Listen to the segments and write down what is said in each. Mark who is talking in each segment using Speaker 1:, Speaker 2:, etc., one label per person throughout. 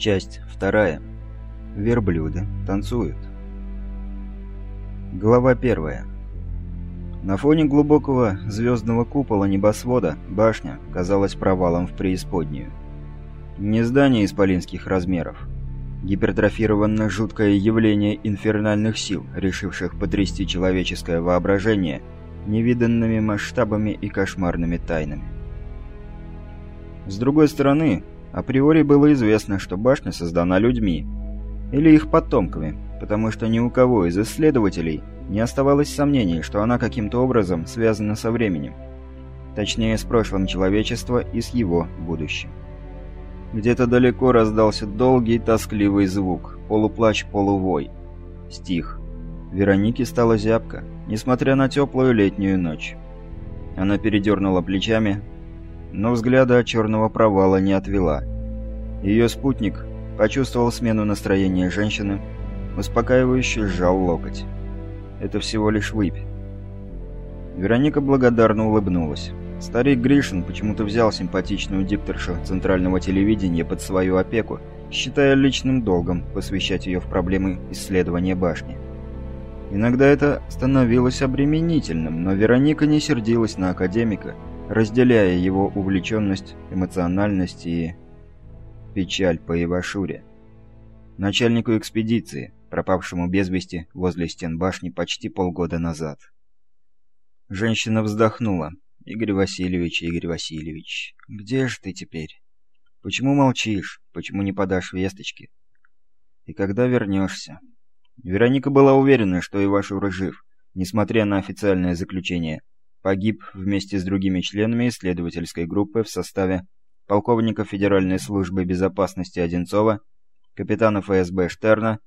Speaker 1: Часть вторая. Верблюды танцуют. Глава первая. На фоне глубокого звездного купола небосвода башня казалась провалом в преисподнюю. Не здание исполинских размеров. Гипертрофированно жуткое явление инфернальных сил, решивших потрясти человеческое воображение невиданными масштабами и кошмарными тайнами. С другой стороны, априори было известно, что башня создана людьми, или их потомками, потому что ни у кого из исследователей не оставалось сомнений, что она каким-то образом связана со временем. Точнее, с прошлым человечества и с его будущим. Где-то далеко раздался долгий тоскливый звук, полуплач-полувой. Стих. Веронике стало зябко, несмотря на теплую летнюю ночь. Она передернула плечами, но взгляда от черного провала не отвела. Ее спутник почувствовал смену настроения женщины, успокаивающе сжал локоть. «Это всего лишь выпь». Вероника благодарно улыбнулась. Старик Гришин почему-то взял симпатичную дикторшу центрального телевидения под свою опеку, считая личным долгом посвящать ее в проблемы исследования башни. Иногда это становилось обременительным, но Вероника не сердилась на академика, разделяя его увлеченность, эмоциональность и печаль по Ивашуре. Начальнику экспедиции, пропавшему без вести возле стен башни почти полгода назад. Женщина вздохнула. «Игорь Васильевич, Игорь Васильевич, где же ты теперь? Почему молчишь? Почему не подашь весточки? И когда вернешься?» Вероника была уверена, что Ивашура жив, несмотря на официальное заключение. Погиб вместе с другими членами исследовательской группы в составе полковника Федеральной службы безопасности Одинцова, капитана ФСБ Штерна,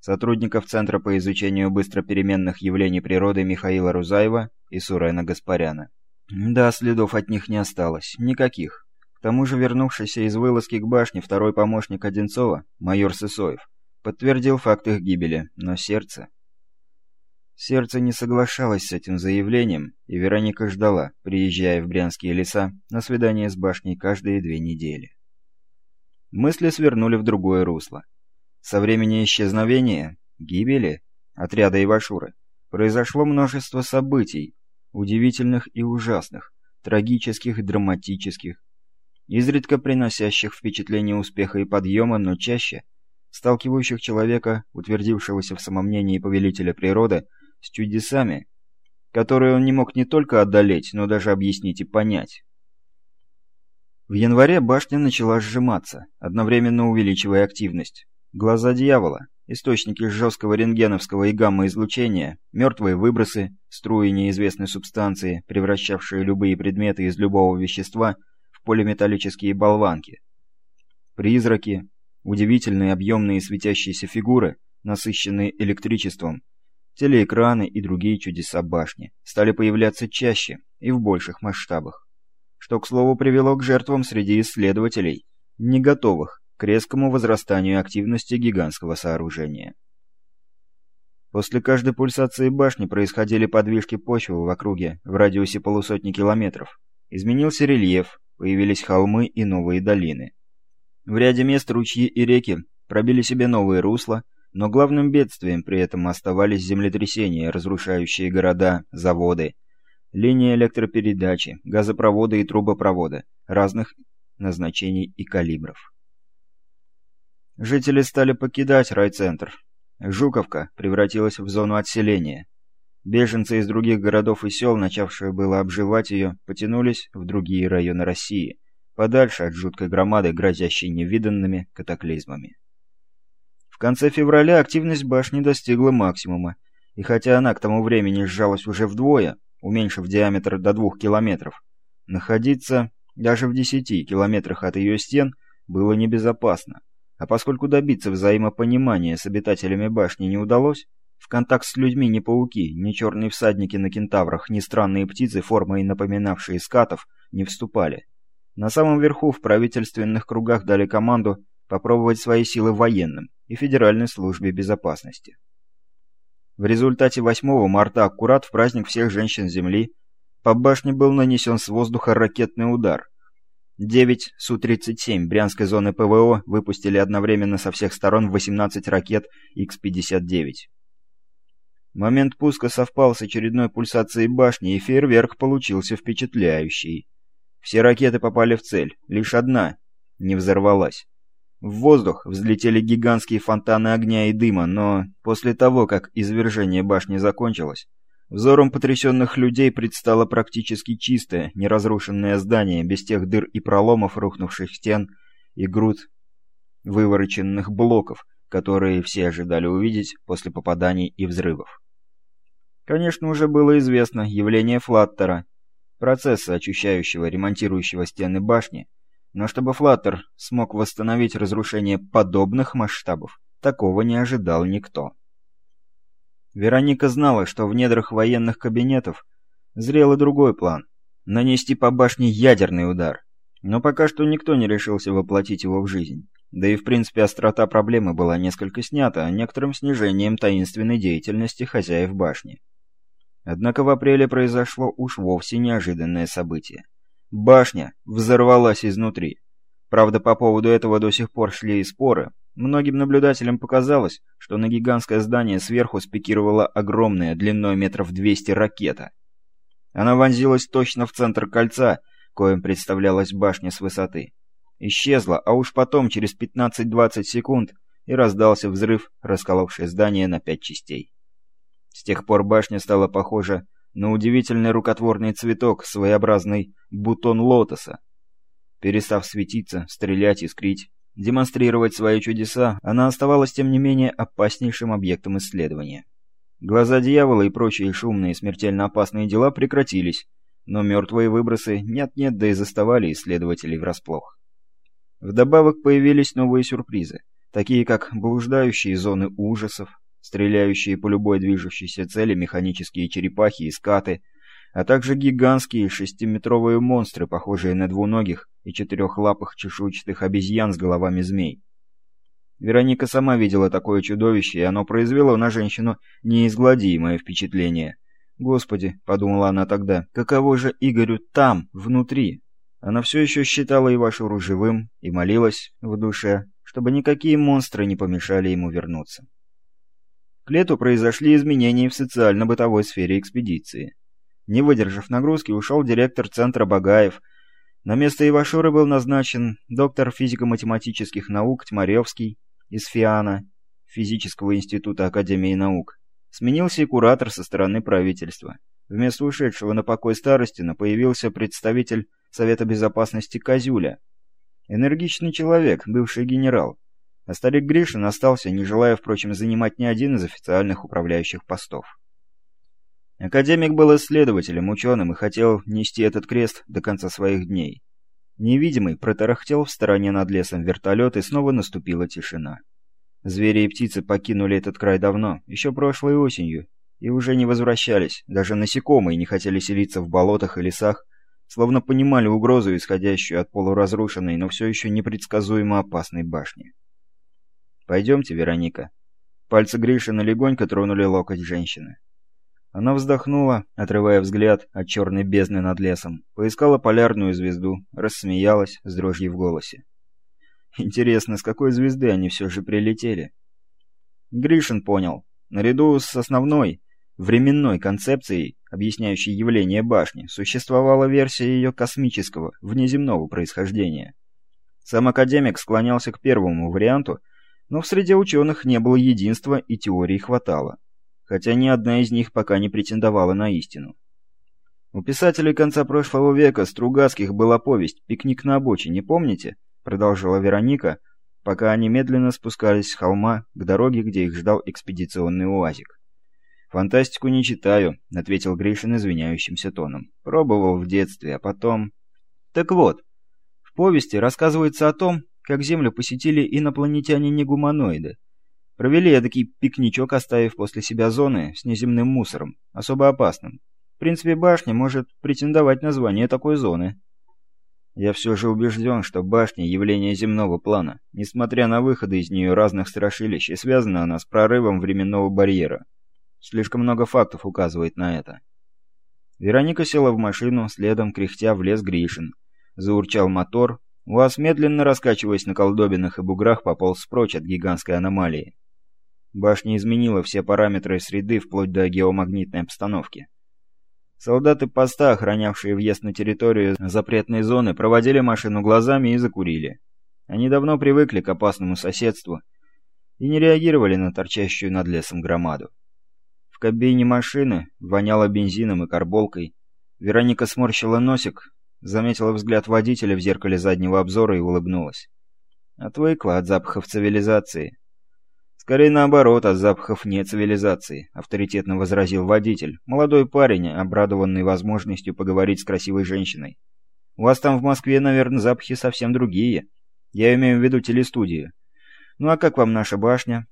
Speaker 1: сотрудников Центра по изучению быстропеременных явлений природы Михаила Рузаева и Сурена Гаспаряна. Да, следов от них не осталось. Никаких. К тому же вернувшийся из вылазки к башне второй помощник Одинцова, майор Сысоев, подтвердил факт их гибели, но сердце... Сердце не соглашалось с этим заявлением, и Вероника ждала, приезжая в Брянские леса, на свидание с башней каждые две недели. Мысли свернули в другое русло. Со времени исчезновения, гибели, отряда Ивашуры, произошло множество событий, удивительных и ужасных, трагических и драматических, изредка приносящих впечатление успеха и подъема, но чаще – сталкивающих человека, утвердившегося в самомнении повелителя природы, с чудесами, которые он не мог не только одолеть, но даже объяснить и понять. В январе башня начала сжиматься, одновременно увеличивая активность. Глаза дьявола, источники жесткого рентгеновского и гамма-излучения, мертвые выбросы, струи неизвестной субстанции, превращавшие любые предметы из любого вещества в полиметаллические болванки. Призраки, Удивительные объемные светящиеся фигуры, насыщенные электричеством, телеэкраны и другие чудеса башни стали появляться чаще и в больших масштабах, что, к слову, привело к жертвам среди исследователей, не готовых к резкому возрастанию активности гигантского сооружения. После каждой пульсации башни происходили подвижки почвы в округе в радиусе полусотни километров. Изменился рельеф, появились холмы и новые долины. В ряде мест ручьи и реки пробили себе новые русла, но главным бедствием при этом оставались землетрясения, разрушающие города, заводы, линии электропередачи, газопроводы и трубопроводы разных назначений и калибров. Жители стали покидать райцентр. Жуковка превратилась в зону отселения. Беженцы из других городов и сел, начавшие было обживать ее, потянулись в другие районы России – подальше от жуткой громады, грозящей невиданными катаклизмами. В конце февраля активность башни достигла максимума, и хотя она к тому времени сжалась уже вдвое, уменьшив диаметр до двух километров, находиться даже в десяти километрах от ее стен было небезопасно, а поскольку добиться взаимопонимания с обитателями башни не удалось, в контакт с людьми ни пауки, ни черные всадники на кентаврах, ни странные птицы, формой напоминавшие скатов, не вступали. На самом верху в правительственных кругах дали команду попробовать свои силы в военном и Федеральной службе безопасности. В результате 8 марта, аккурат в праздник всех женщин Земли, по башне был нанесен с воздуха ракетный удар. Девять Су-37 Брянской зоны ПВО выпустили одновременно со всех сторон 18 ракет Х-59. Момент пуска совпал с очередной пульсацией башни, и фейерверк получился впечатляющий. Все ракеты попали в цель, лишь одна не взорвалась. В воздух взлетели гигантские фонтаны огня и дыма, но после того, как извержение башни закончилось, Взором потрясенных людей предстало практически чистое, неразрушенное здание, без тех дыр и проломов рухнувших стен и груд вывороченных блоков, которые все ожидали увидеть после попаданий и взрывов. Конечно, уже было известно явление Флаттера, процесса, очищающего, ремонтирующего стены башни, но чтобы Флаттер смог восстановить разрушение подобных масштабов, такого не ожидал никто. Вероника знала, что в недрах военных кабинетов зрел и другой план — нанести по башне ядерный удар. Но пока что никто не решился воплотить его в жизнь. Да и в принципе острота проблемы была несколько снята некоторым снижением таинственной деятельности хозяев башни. Однако в апреле произошло уж вовсе неожиданное событие. Башня взорвалась изнутри. Правда, по поводу этого до сих пор шли и споры, Многим наблюдателям показалось, что на гигантское здание сверху спикировала огромная, длиной метров 200 ракета. Она вонзилась точно в центр кольца, коим представлялась башня с высоты. Исчезла, а уж потом, через 15-20 секунд, и раздался взрыв, расколовший здание на пять частей. С тех пор башня стала похожа на удивительный рукотворный цветок, своеобразный бутон лотоса. Перестав светиться, стрелять, искрить, демонстрировать свои чудеса, она оставалась тем не менее опаснейшим объектом исследования. Глаза дьявола и прочие шумные смертельно опасные дела прекратились, но мертвые выбросы нет-нет, да и заставали исследователей врасплох. Вдобавок появились новые сюрпризы, такие как блуждающие зоны ужасов, стреляющие по любой движущейся цели механические черепахи и скаты, а также гигантские шестиметровые монстры, похожие на двуногих и четырехлапых чешуйчатых обезьян с головами змей. Вероника сама видела такое чудовище, и оно произвело на женщину неизгладимое впечатление. «Господи», — подумала она тогда, — «каково же Игорю там, внутри?» Она все еще считала Ивашуру живым и молилась в душе, чтобы никакие монстры не помешали ему вернуться. К лету произошли изменения в социально-бытовой сфере экспедиции. Не выдержав нагрузки, ушел директор центра Багаев — на место Ивашуры был назначен доктор физико-математических наук Тьмаревский из ФИАНа, Физического института Академии наук. Сменился и куратор со стороны правительства. Вместо ушедшего на покой Старостина появился представитель Совета Безопасности Козюля. Энергичный человек, бывший генерал. А старик Гришин остался, не желая, впрочем, занимать ни один из официальных управляющих постов. Академик был исследователем, ученым и хотел нести этот крест до конца своих дней. Невидимый протарахтел в стороне над лесом вертолет, и снова наступила тишина. Звери и птицы покинули этот край давно, еще прошлой осенью, и уже не возвращались, даже насекомые не хотели селиться в болотах и лесах, словно понимали угрозу, исходящую от полуразрушенной, но все еще непредсказуемо опасной башни. «Пойдемте, Вероника». Пальцы Гришина легонько тронули локоть женщины. Она вздохнула, отрывая взгляд от черной бездны над лесом, поискала полярную звезду, рассмеялась с дрожью в голосе. Интересно, с какой звезды они все же прилетели? Гришин понял. Наряду с основной, временной концепцией, объясняющей явление башни, существовала версия ее космического, внеземного происхождения. Сам академик склонялся к первому варианту, но в среде ученых не было единства и теорий хватало хотя ни одна из них пока не претендовала на истину. У писателей конца прошлого века Стругацких была повесть «Пикник на обочине», помните? Продолжила Вероника, пока они медленно спускались с холма к дороге, где их ждал экспедиционный уазик. «Фантастику не читаю», — ответил Гришин извиняющимся тоном. «Пробовал в детстве, а потом...» «Так вот, в повести рассказывается о том, как Землю посетили инопланетяне-негуманоиды. Провели эдакий пикничок, оставив после себя зоны с неземным мусором, особо опасным. В принципе, башня может претендовать на звание такой зоны. Я все же убежден, что башня — явление земного плана, несмотря на выходы из нее разных страшилищ, и связана она с прорывом временного барьера. Слишком много фактов указывает на это. Вероника села в машину, следом кряхтя влез Гришин. Заурчал мотор. УАЗ, медленно раскачиваясь на колдобинах и буграх, пополз прочь от гигантской аномалии. Башня изменила все параметры среды вплоть до геомагнитной обстановки. Солдаты поста, охранявшие въезд на территорию запретной зоны, проводили машину глазами и закурили. Они давно привыкли к опасному соседству и не реагировали на торчащую над лесом громаду. В кабине машины воняло бензином и карболкой. Вероника сморщила носик, заметила взгляд водителя в зеркале заднего обзора и улыбнулась. Отвыкла от запахов цивилизации. «Скорее наоборот, от запахов не цивилизации», — авторитетно возразил водитель, молодой парень, обрадованный возможностью поговорить с красивой женщиной. «У вас там в Москве, наверное, запахи совсем другие. Я имею в виду телестудию. Ну а как вам наша башня?»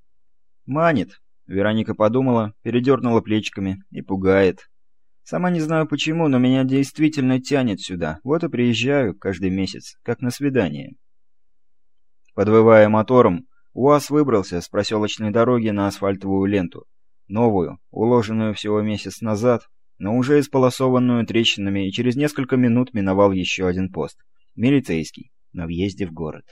Speaker 1: «Манит», — Вероника подумала, передернула плечиками и пугает. «Сама не знаю почему, но меня действительно тянет сюда. Вот и приезжаю каждый месяц, как на свидание». Подвывая мотором, УАЗ выбрался с проселочной дороги на асфальтовую ленту. Новую, уложенную всего месяц назад, но уже исполосованную трещинами и через несколько минут миновал еще один пост. Милицейский, на въезде в город.